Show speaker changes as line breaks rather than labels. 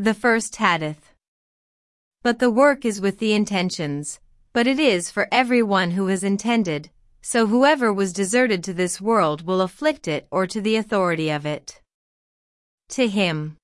The first hadith. But the work is with the intentions, but it is for everyone who is intended, so whoever was deserted to this world will afflict it or to the authority of it. To him